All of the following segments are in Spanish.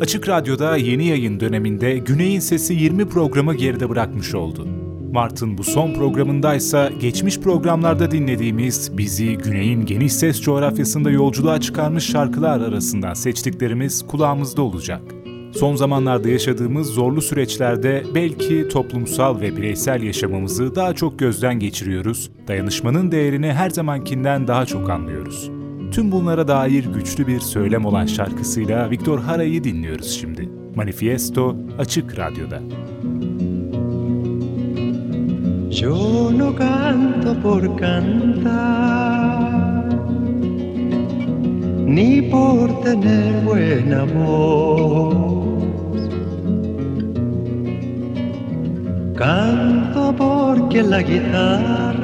Açık Radyo'da yeni yayın döneminde Güney'in Sesi 20 programı geride bırakmış oldu. Mart'ın bu son programındaysa geçmiş programlarda dinlediğimiz bizi Güney'in geniş ses coğrafyasında yolculuğa çıkarmış şarkılar arasından seçtiklerimiz kulağımızda olacak. Son zamanlarda yaşadığımız zorlu süreçlerde belki toplumsal ve bireysel yaşamımızı daha çok gözden geçiriyoruz, dayanışmanın değerini her zamankinden daha çok anlıyoruz. Tüm bunlara dair güçlü bir söylem olan şarkısıyla Victor Hara'yı dinliyoruz şimdi. Manifiesto Açık Radyo'da. Yo no canto por cantar, ni por tener buena voz. Canto porque la guitarra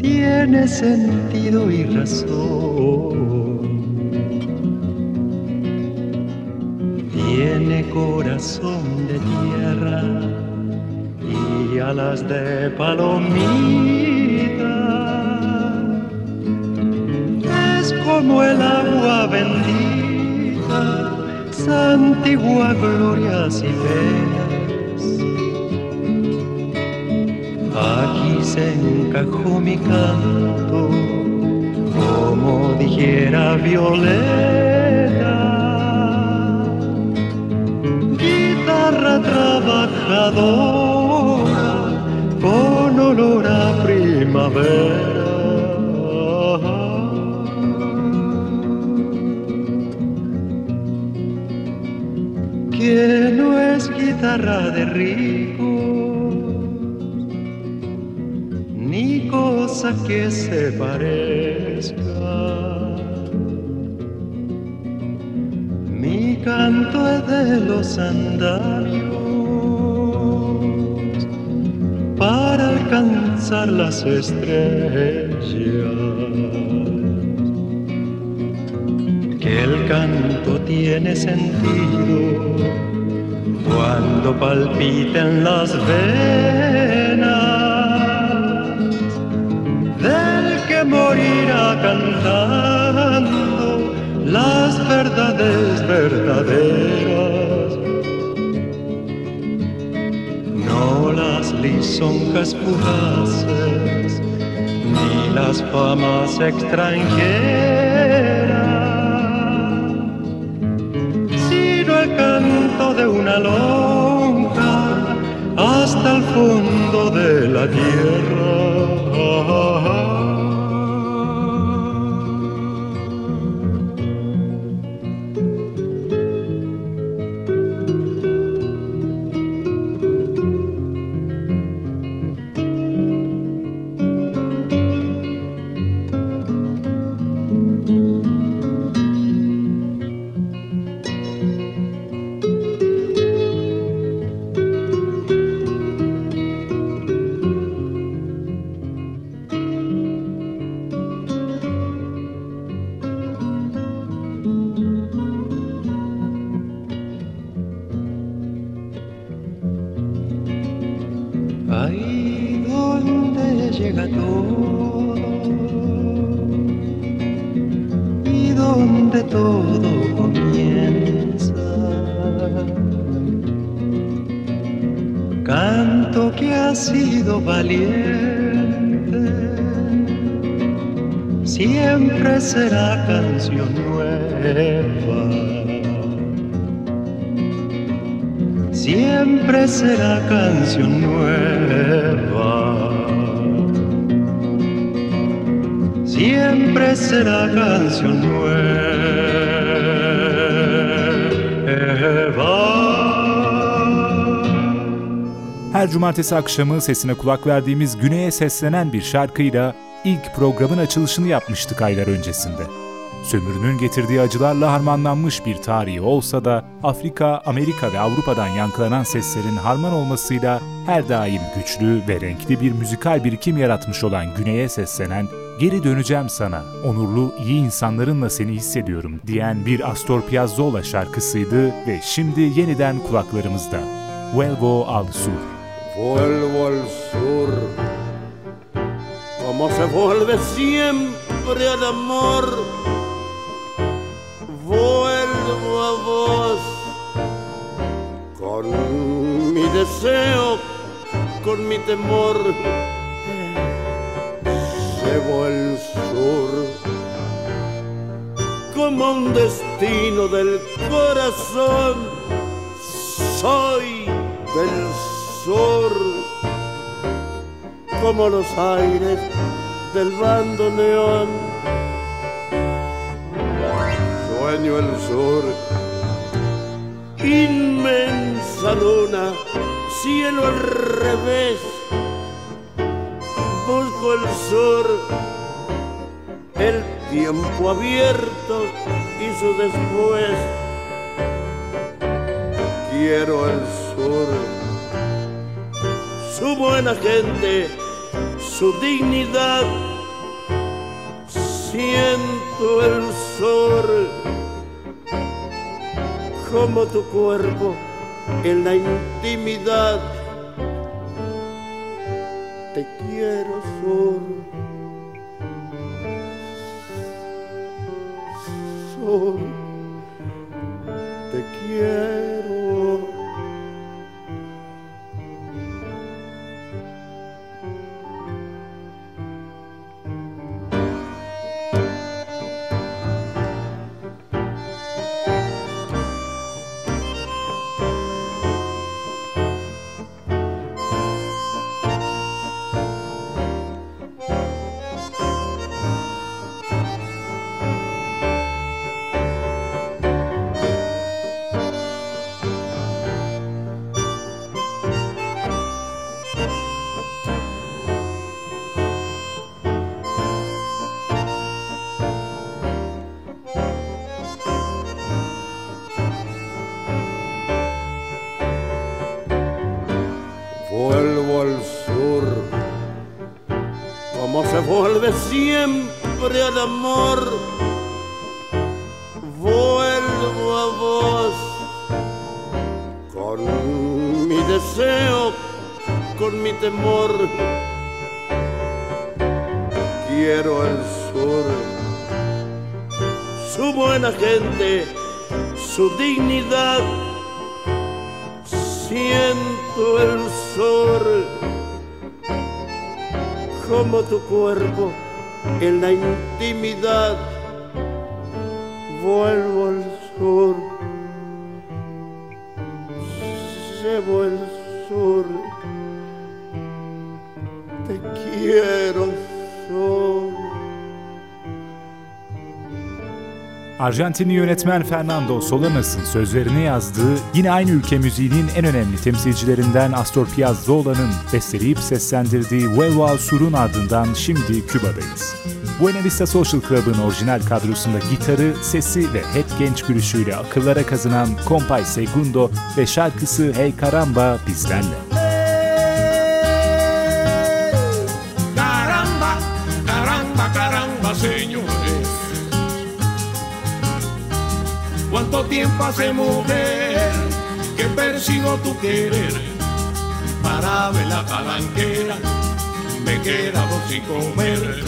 tiene sentido y razón. Tiene corazón de tierra y alas de palomita. Es como el agua bendita, santigua glorias y penas. Aquí se encajó mi canto, como dijera Violeta. Guitarra trabajadora, que se parezca. Mi canto es de los andamios para alcanzar las estrellas. Que el canto tiene sentido cuando palpiten las venas morirá cantando las verdades verdaderas. No las lisonjas fugaces ni las famas extranjeras, sino el canto de una lonja hasta el fondo de la tierra. Cumartesi akşamı sesine kulak verdiğimiz Güney'e seslenen bir şarkıyla ilk programın açılışını yapmıştık aylar öncesinde. Sömürünün getirdiği acılarla harmanlanmış bir tarihi olsa da Afrika, Amerika ve Avrupa'dan yankılanan seslerin harman olmasıyla her daim güçlü ve renkli bir müzikal birikim yaratmış olan Güney'e seslenen Geri döneceğim sana, onurlu iyi insanlarınla seni hissediyorum diyen bir Astor Piazzolla şarkısıydı ve şimdi yeniden kulaklarımızda. Vuelvo al sur. Vuelvo al sur, como se vuelve siempre al amor. Vuelvo a vos con mi deseo, con mi temor. Llevo el sur como un destino del corazón. Soy del sur como los aires del bando neón. Sueño el sur, inmensa luna, cielo al revés. Busco el sur, el tiempo abierto y su después. Quiero el sur, su buena gente su dignidad. Siento el sol como tu cuerpo en la intimidad. Siempre al amor. Vuelvo a vos, con mi deseo, con mi temor. Quiero el sur, su buena gente, su dignidad siento el sol como tu cuerpo en la intimidad. Vuelvo al sur, Arjantinli yönetmen Fernando Solanas'ın sözlerini yazdığı yine aynı ülke müziğinin en önemli temsilcilerinden Astor Piazzolla'nın besteleyip seslendirdiği Vuelvo al Sur'un ardından şimdi Küba'dayız. Buena Vista Social Club'ın orijinal kadrosunda gitarı, sesi ve hep genç gülüşüyle akıllara kazınan Compay Segundo ve şarkısı Hey Caramba bizlerle. Hace mujer que persigo tu querer. Parado en la talanquera, me quedado sin comer.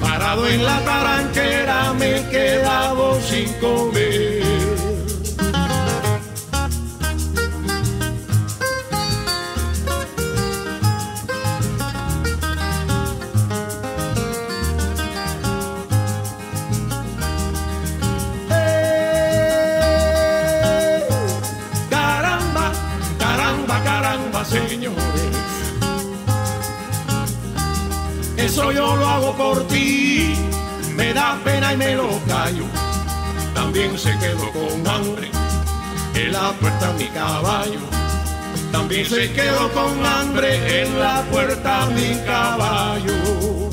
Parado en la talanquera, me quedado sin comer. Yo lo hago por ti, me da pena y me lo callo. También se quedó con hambre en la puerta mi caballo. También se quedó con hambre en la puerta mi caballo.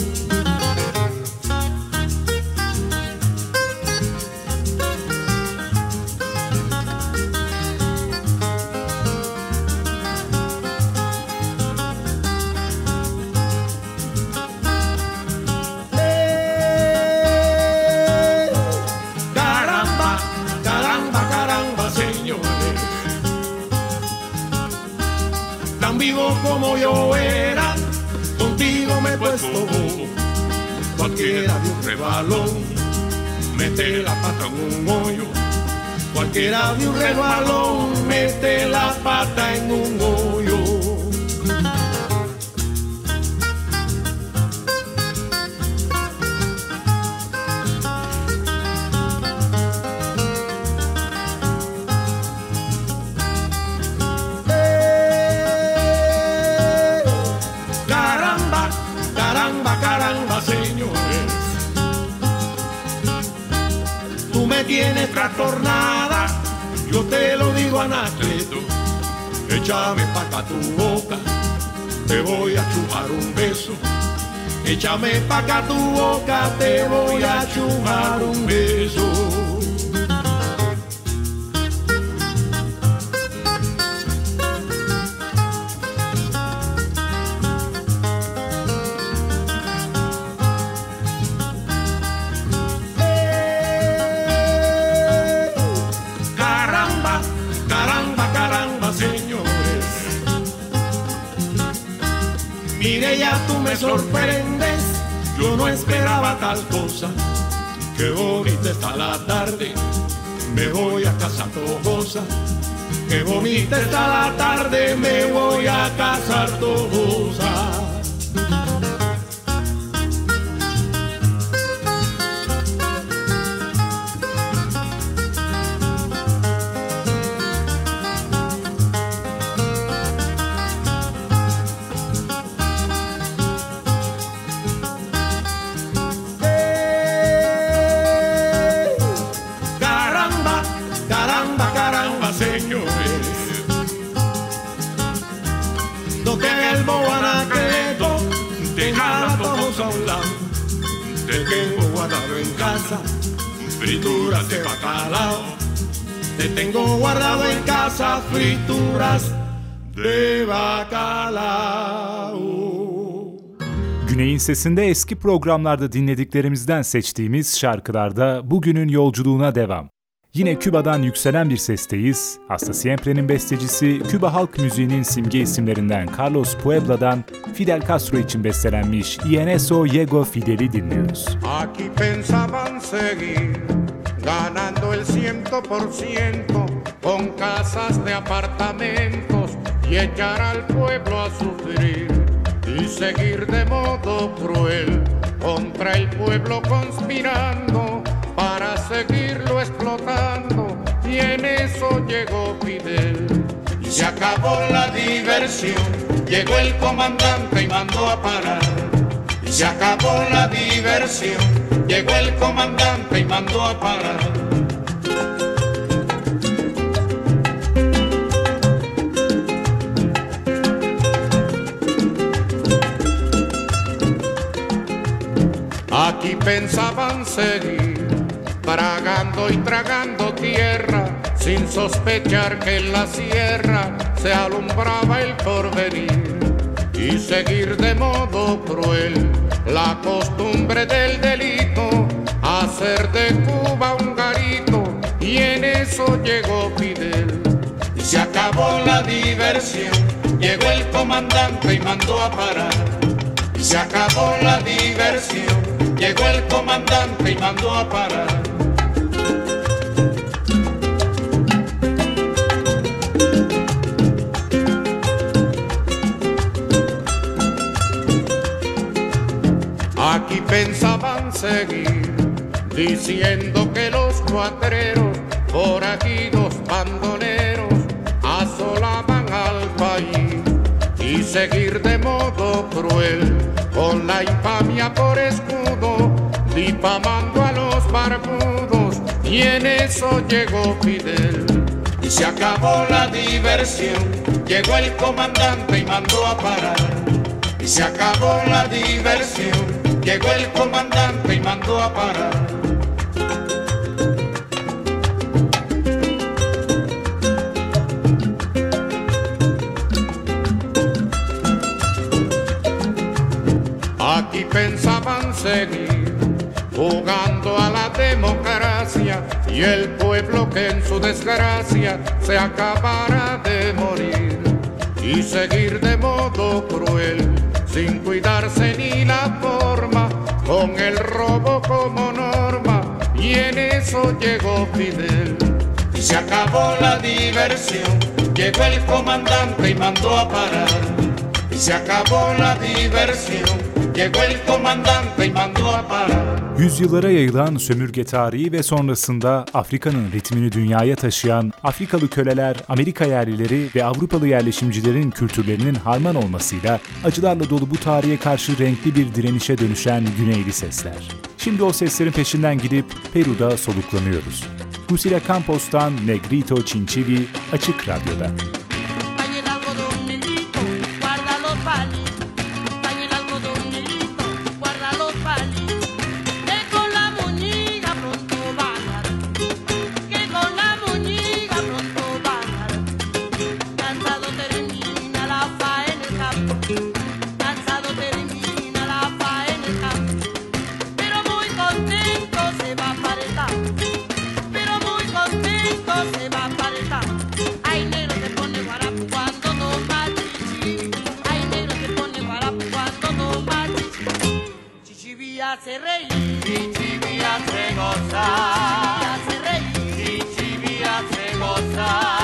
Vivo como yo era, contigo me he puesto cualquiera de un rebalón, mete la pata en un hoyo. Cualquiera de un rebalón, mete la pata en un hoyo. Trastornada, yo te lo digo Anacleto. Échame pa' acá tu boca, te voy a chupar un beso. Échame pa' acá tu boca, te voy a chupar un beso. Me sorprendes. Yo no esperaba tal cosa. Qué bonita está la tarde. Me voy a casa tojosa. Qué bonita está la tarde. Me voy a casa tojosa. Güney'in sesinde eski programlarda dinlediklerimizden seçtiğimiz şarkılarda bugünün yolculuğuna devam. Yine Küba'dan yükselen bir sesteyiz. Hasta Siempre'nin bestecisi, Küba halk müziğinin simge isimlerinden Carlos Puebla'dan Fidel Castro için bestelenmiş Ieneso Yego Fidel'i dinliyoruz. Aquí pensaban seguir ganando el ciento por ciento con casas de apartamentos y echar al pueblo a sufrir y seguir de modo cruel contra el pueblo conspirando para seguirlo explotando y en eso llegó Fidel. Y se acabó la diversión, llegó el comandante y mandó a parar. Y se acabó la diversión, llegó el comandante y mandó a parar. Pensaban seguir, tragando y tragando tierra, sin sospechar que en la sierra se alumbraba el porvenir y seguir de modo cruel la costumbre del delito, hacer de Cuba un garito y en eso llegó Fidel. Y se acabó la diversión, llegó el comandante y mandó a parar. Y se acabó la diversión, llegó el comandante y mandó a parar. Aquí pensaban seguir diciendo que los cuatreros, forajidos, bandoneros, seguir de modo cruel con la infamia por escudo, difamando a los barbudos y en eso llegó Fidel. Y se acabó la diversión, llegó el comandante y mandó a parar. Y se acabó la diversión, llegó el comandante y mandó a parar. Aquí pensaban seguir jugando a la democracia y el pueblo que en su desgracia se acabara de morir y seguir de modo cruel sin cuidarse ni la forma con el robo como norma y en eso llegó Fidel. Y se acabó la diversión, llegó el comandante y mandó a parar. Y se acabó la diversión, llegó el comandante y mandó a parar. Yüzyıllara yayılan sömürge tarihi ve sonrasında Afrika'nın ritmini dünyaya taşıyan Afrikalı köleler, Amerika yerlileri ve Avrupalı yerleşimcilerin kültürlerinin harman olmasıyla acılarla dolu bu tarihe karşı renkli bir direnişe dönüşen güneyli sesler. Şimdi o seslerin peşinden gidip Peru'da soluklanıyoruz. Lucila Campos'tan Negrito Chinchili Açık Radyo'da. bilatze rei Itxi bilatze goza Itxi bilatze goza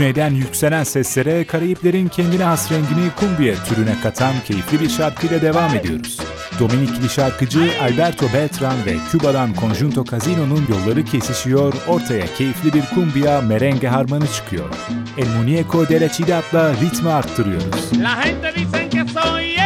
Güneyden yükselen seslere Karayiplerin kendine has rengini kumbiye türüne katan keyifli bir şarkıyla devam ediyoruz. Dominikli şarkıcı Alberto Beltran ve Küba'dan Conjunto Casino'nun yolları kesişiyor, ortaya keyifli bir kumbia merengue harmanı çıkıyor. El Muñeco de la Ciudad'la ritmi arttırıyoruz. La gente dicen que soy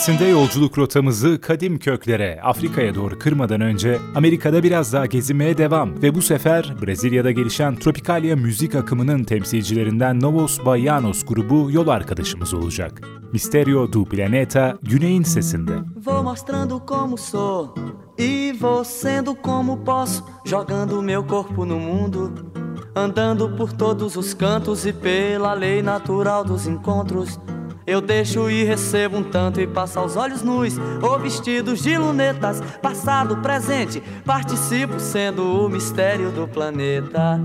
Güney'in sesinde yolculuk rotamızı kadim köklere, Afrika'ya doğru kırmadan önce Amerika'da biraz daha gezinmeye devam ve bu sefer Brezilya'da gelişen Tropicalia müzik akımının temsilcilerinden Novos Baianos grubu yol arkadaşımız olacak. Misterio do Planeta Güney'in sesinde. Vou mostrando como sou e vou sendo como posso, jogando meu corpo no mundo, andando por todos os cantos e pela lei natural dos encontros. Eu deixo e recebo um tanto e passo aos olhos nus ou vestidos de lunetas, passado, presente, participo sendo o mistério do planeta.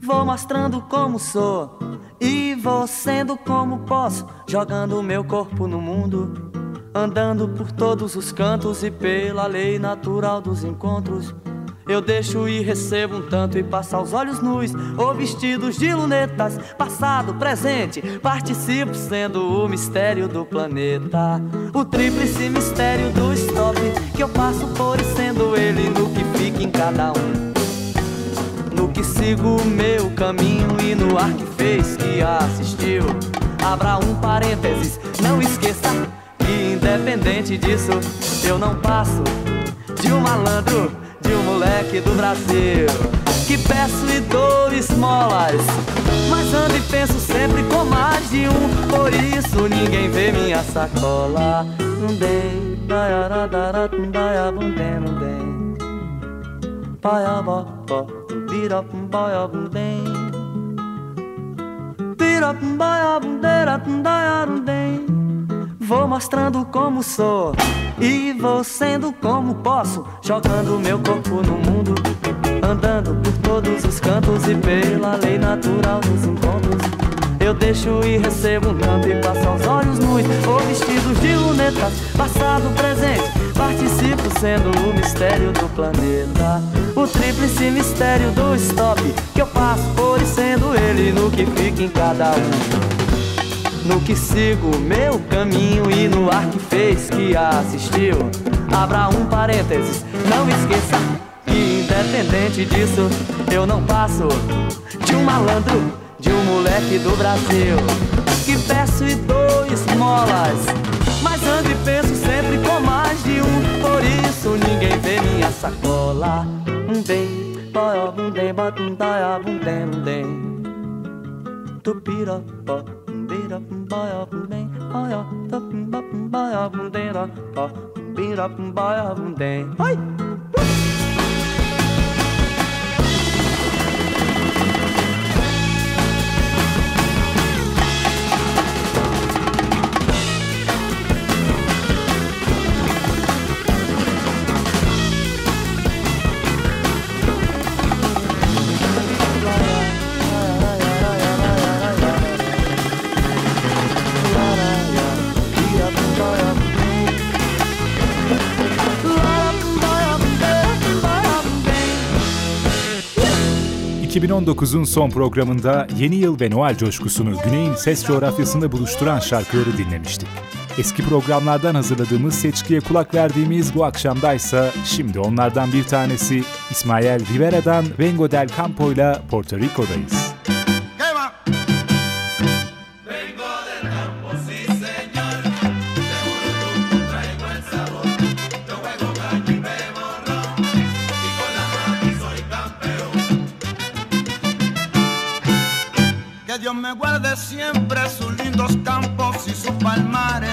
Vou mostrando como sou E vou sendo como posso Jogando meu corpo no mundo Andando por todos os cantos E pela lei natural dos encontros eu deixo e recebo um tanto e passo aos olhos nus ou vestidos de lunetas, passado, presente, participo sendo o mistério do planeta. O tríplice mistério do stop que eu passo por sendo ele no que fica em cada um. No que sigo meu caminho e no ar que fez que assistiu. Abra um parênteses, não esqueça que independente disso, eu não passo de um malandro, de um moleque do Brasil. Que peço e dou esmolas, mas ando e penso sempre com mais de um. Por isso ninguém vê minha sacola. Não dei, daiaradara, daiabundem, não dei. Paiabó, birapum, baiabundem. Birapum, baiabundeira, daiarundem. Vou mostrando como sou e vou sendo como posso, jogando meu corpo no mundo, andando por todos os cantos e pela lei natural dos encontros. Eu deixo e recebo um tanto e passo aos olhos nus ou vestidos de lunetas, passado, presente, participo sendo o mistério do planeta. O tríplice mistério do stop que eu passo por e sendo ele no que fica em cada um no que sigo meu caminho e no ar que fez que assistiu. Abra um parênteses, não esqueça que independente disso, eu não passo de um malandro, de um moleque do Brasil. Que peço e dou esmolas, mas ando e penso sempre com mais de um. Por isso ninguém vê minha sacola. Um bem, boy, um bem, bota um dói, um bem, um bem. Tupira, pó, um bira, um boy, um bem, boy, um bop, um bop, um boy, um bem, ó, pó, um bira, um boy, um bem. Oi! 2019'un son programında yeni yıl ve Noel coşkusunu Güney'in ses coğrafyasında buluşturan şarkıları dinlemiştik. Eski programlardan hazırladığımız seçkiye kulak verdiğimiz bu akşamdaysa şimdi onlardan bir tanesi İsmail Rivera'dan Vengo del Campo ile Porto Rico'dayız. siempre sus lindos campos y sus palmares.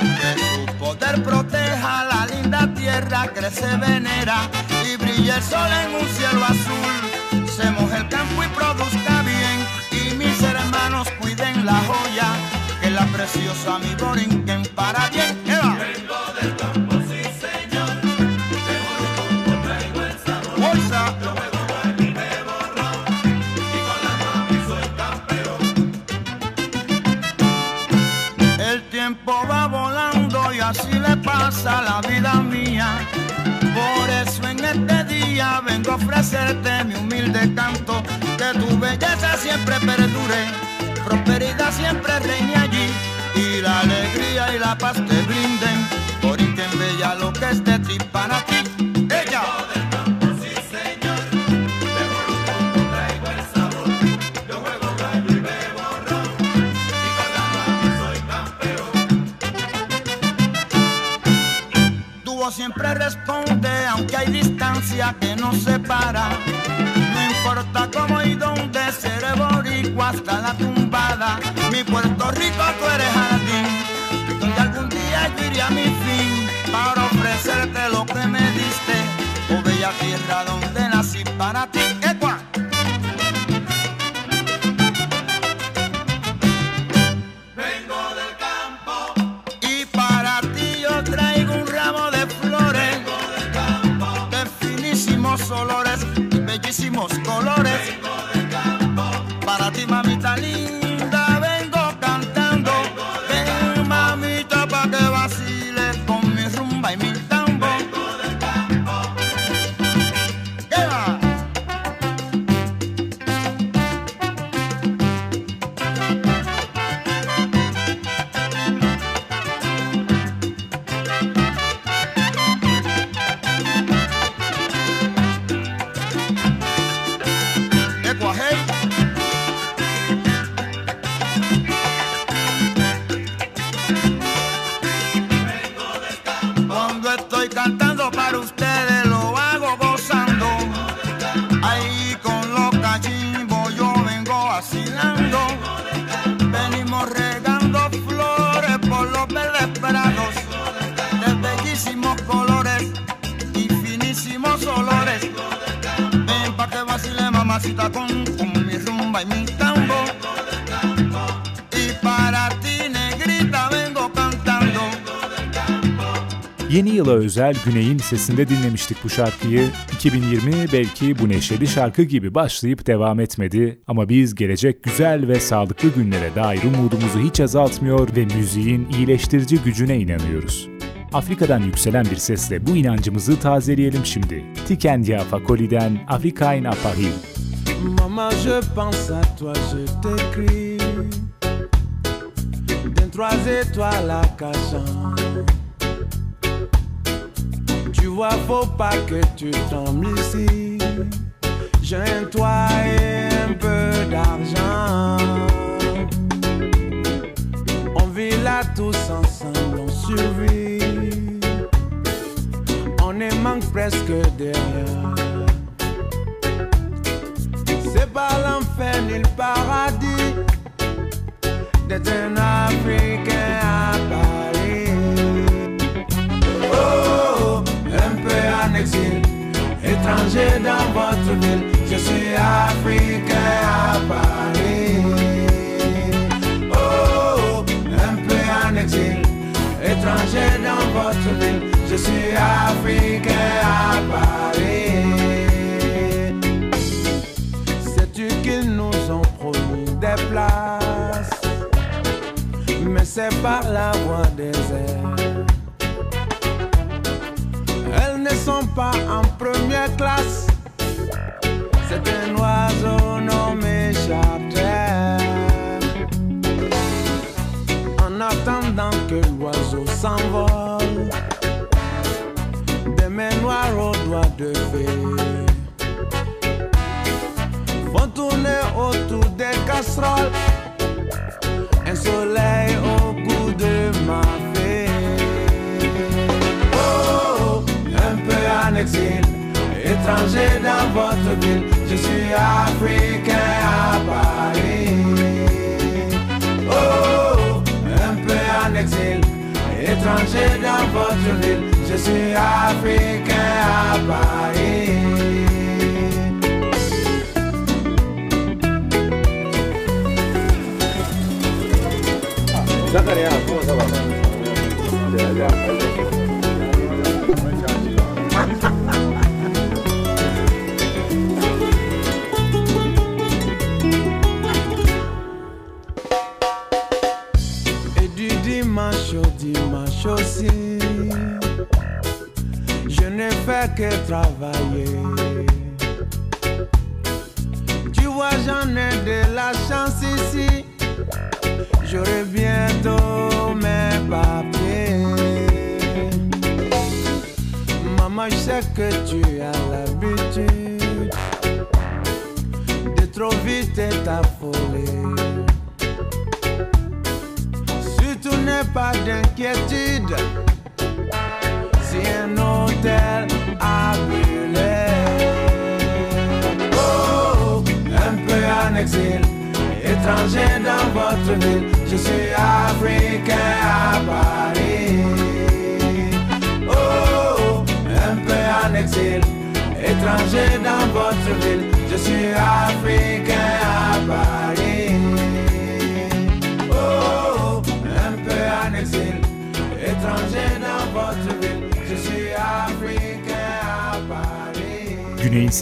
Que su poder proteja la linda tierra, crece, venera y brilla el sol en un cielo azul. Se el campo y produzca bien. Y mis hermanos cuiden la joya que la preciosa mi boring así le pasa la vida mía. Por eso en este día vengo a ofrecerte mi humilde canto, que tu belleza siempre perdure, prosperidad siempre reine allí, y la alegría y la paz te brinden, siempre responde, aunque hay distancia que nos separa. No importa cómo y dónde, seré boricua hasta la tumbada. Mi Puerto Rico, tú eres jardín, donde algún día yo iré a mi fin, para ofrecerte lo que me diste. Oh bella tierra donde nací para ti. Yıla özel Güney'in sesinde dinlemiştik bu şarkıyı. 2020 belki bu neşeli şarkı gibi başlayıp devam etmedi ama biz gelecek güzel ve sağlıklı günlere dair umudumuzu hiç azaltmıyor ve müziğin iyileştirici gücüne inanıyoruz. Afrika'dan yükselen bir sesle bu inancımızı tazeleyelim şimdi. Tikendia Fakoli'den Afrikain Apahil. Maman, je pense à toi, je t'écris. D'un trois étoiles à cachant. Vois, faut pas que tu tombes ici. J'ai un toit et un peu d'argent. On vit là tous ensemble, on survit. On est manque presque de rien. C'est pas l'enfer ni le paradis d'être un Je suis Africain à Paris. Oh, un peu en exil, étranger dans votre ville. Je suis Africain à Paris. Sais-tu qu'ils nous ont promis des places? Mais c'est par la voie des airs Elles ne sont pas en première classe C'est un oiseau nommé charter En attendant que l'oiseau s'envole Des mains noires aux doigts de fée font tourner autour des casseroles. Un soleil au goût de ma fée. Oh, un peu en exil, étranger dans votre ville je suis africain à Paris. Oh, un peu en exil, étranger dans votre ville, je suis africain à Paris. Zakaria, comment ça?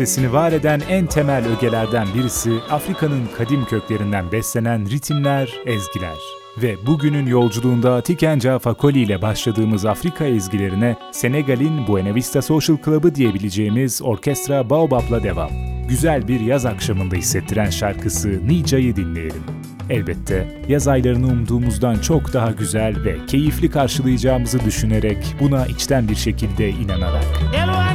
sesini var eden en temel ögelerden birisi Afrika'nın kadim köklerinden beslenen ritimler, ezgiler. Ve bugünün yolculuğunda Tikenca Fakoli ile başladığımız Afrika ezgilerine Senegal'in Buena Vista Social Club'ı diyebileceğimiz orkestra Baobab'la devam. Güzel bir yaz akşamında hissettiren şarkısı Nica'yı dinleyelim. Elbette yaz aylarını umduğumuzdan çok daha güzel ve keyifli karşılayacağımızı düşünerek buna içten bir şekilde inanarak. Hello.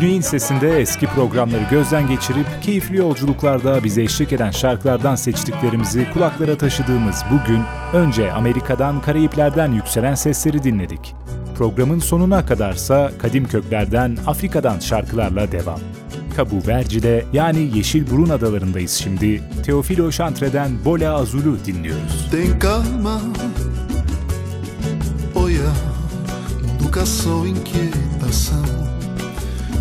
Güney'in sesinde eski programları gözden geçirip keyifli yolculuklarda bize eşlik eden şarkılardan seçtiklerimizi kulaklara taşıdığımız bugün önce Amerika'dan, Karayipler'den yükselen sesleri dinledik. Programın sonuna kadarsa kadim köklerden, Afrika'dan şarkılarla devam. Cabo Verde'de yani Yeşil Burun Adalarındayız şimdi. Teofilo Şantre'den Bola Azul'u dinliyoruz. Tem calma, olha, mundo caçou inquietação.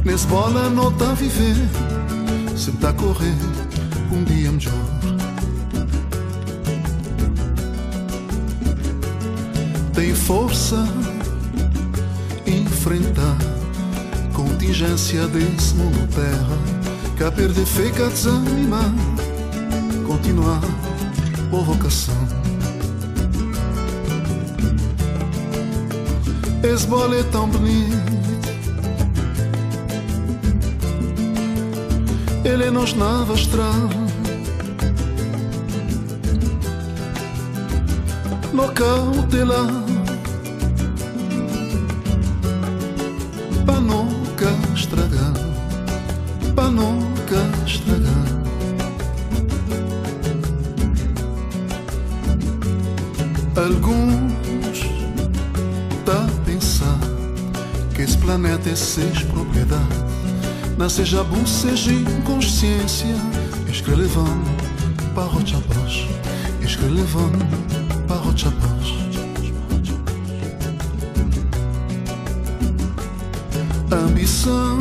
Nesbola não tá viver, sempre tá a correr, um dia melhor. Tem força, enfrentar contingência desse mundo terra, que a perder fica desanimar, continuar, por vocação. Esse bola é tão bonito Ele nos nava astral No cautelar Pra nunca estragar. Pra nunca estragar. Alguns tá a pensar Que esse planeta é seis propriedade não seja bom, seja inconsciência. Escrevendo para o chapéus Escrevendo para o chapéus Ambição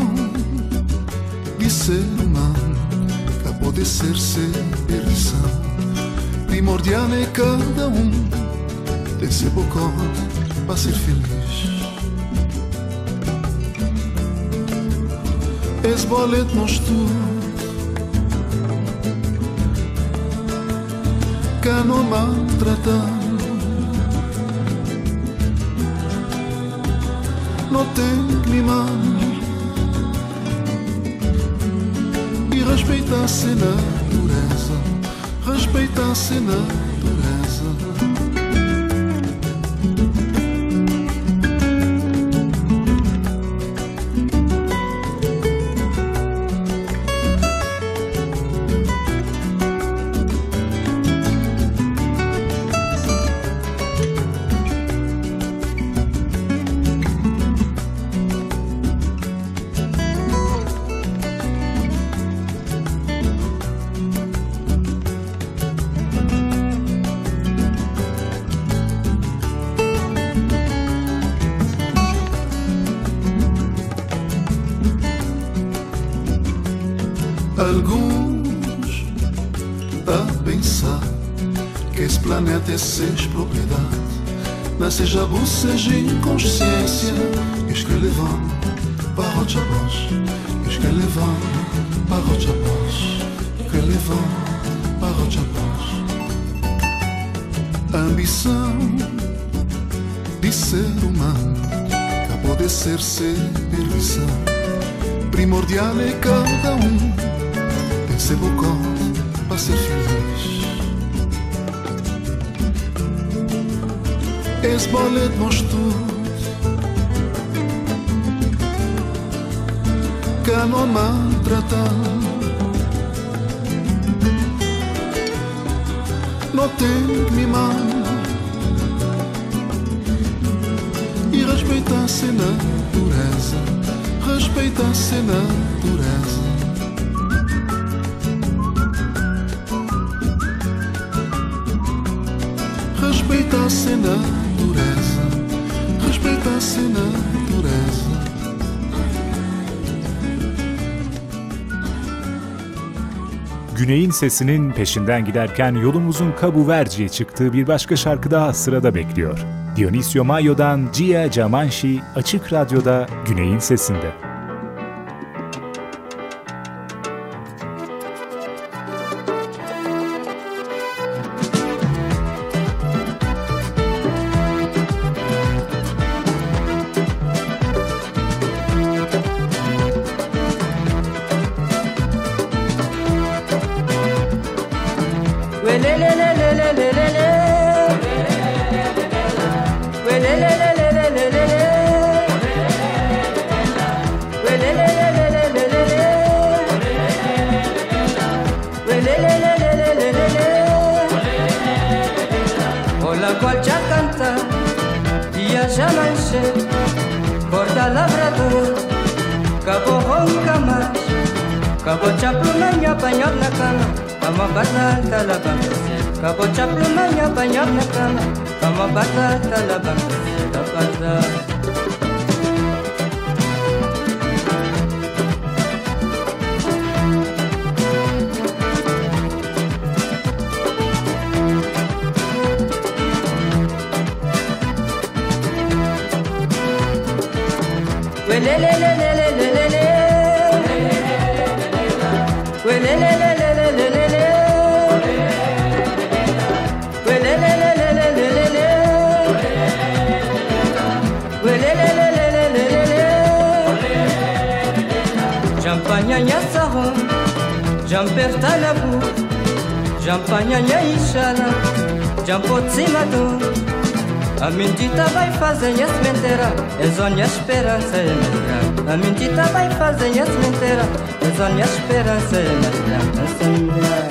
de ser humano Que pode ser ser perdição Primordial é cada um Tem seu bocó para ser feliz tens boleto nos tu que não mă não tem nimani E respeitasse na dureza Respeitasse na dureza propriedade. Nasce jabu, seja inconsciência Qu'est-ce que les vents par autre chose Qu'est-ce que les vents par autre Que les vents par autre A ambição de ser humano Acabou de ser ser permissão. Primordial é cada um Tem seu bocó para ser feliz. ez baled most tud Kell a mantratán No tenk mi man. E respeita-se na pureza Respeita-se na pureza Respeita-se na pureza Respeitar-se natureza. Güney'in sesinin peşinden giderken yolumuzun Kabuverci'ye çıktığı bir başka şarkı daha sırada bekliyor. Dionisio Mayo'dan Gia Camanshi Açık Radyo'da Güney'in sesinde. Jamaice, borda labrador, cabo ronca mais, cabo chaplumanha, banhado na cama kama bata talabang Kabocap lumanya banyak nakama kama. Bata talabang Kapasa jamper talabu, champagne ishala, jampotzimadu. A mentira vai fazer as mentira, é zona esperança é mentira. A mentira vai fazer as mentira, é zona esperança é mentira.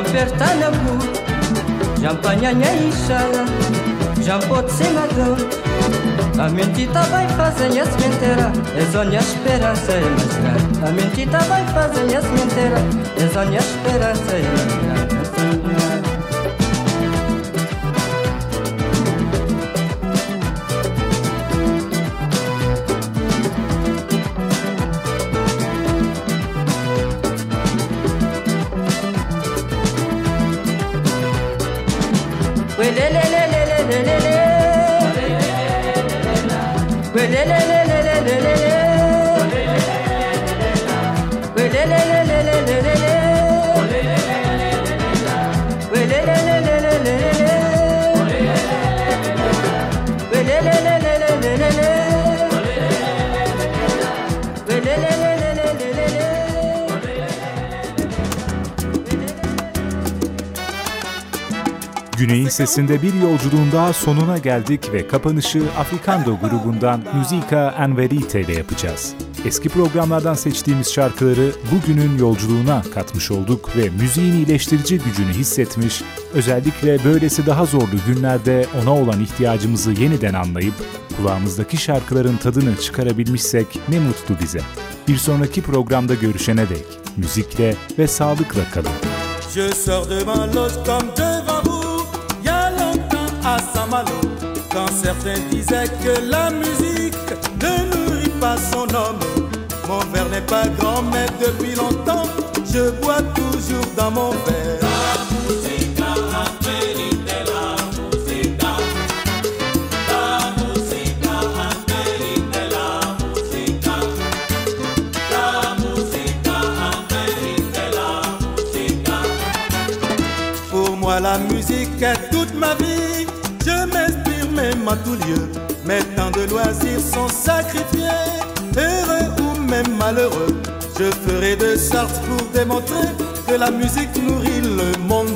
Jean-Bertin Nabour, Jean-Pagnagna Ishala, Jean-Potse Madon, Amintita vai fazendo as menteiras, és a minha esperança e mais grande. Amintita vai fazendo as menteiras, és a minha esperança e mais. Güney'in sesinde bir yolculuğun daha sonuna geldik ve kapanışı Afrikando grubundan Musica Enverite ile yapacağız. Eski programlardan seçtiğimiz şarkıları bugünün yolculuğuna katmış olduk ve müziğin iyileştirici gücünü hissetmiş, özellikle böylesi daha zorlu günlerde ona olan ihtiyacımızı yeniden anlayıp kulağımızdaki şarkıların tadını çıkarabilmişsek ne mutlu bize. Bir sonraki programda görüşene dek müzikle ve sağlıkla kalın. Je sors de ma loge comme devant à Saint-Malo, quand certains disaient que la musique ne nourrit pas son homme. Mon verre n'est pas grand, mais depuis longtemps, je bois toujours dans mon verre. La musique est toute ma vie. Je m'inspire même à tout lieu. Mes temps de loisirs sont sacrifiés. Heureux ou même malheureux Je ferai de sorte pour démontrer Que la musique nourrit le monde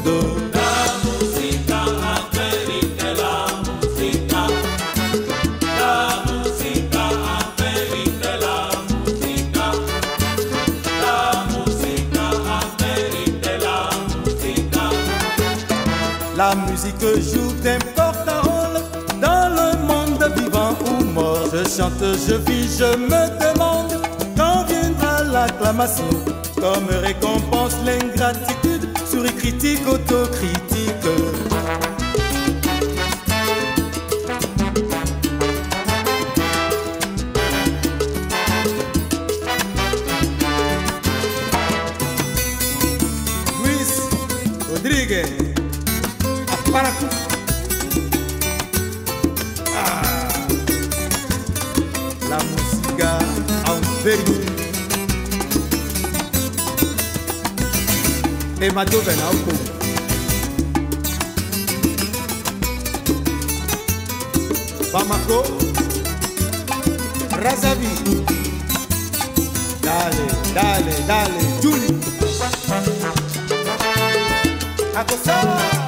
chante, je vis, je me demande quand viendra l'acclamation. Comme récompense l'ingratitude, souris critique, autocritique. Beethoven aufgucken. Bamako, Razavi Dale, dale, dale, Julie. Acosta.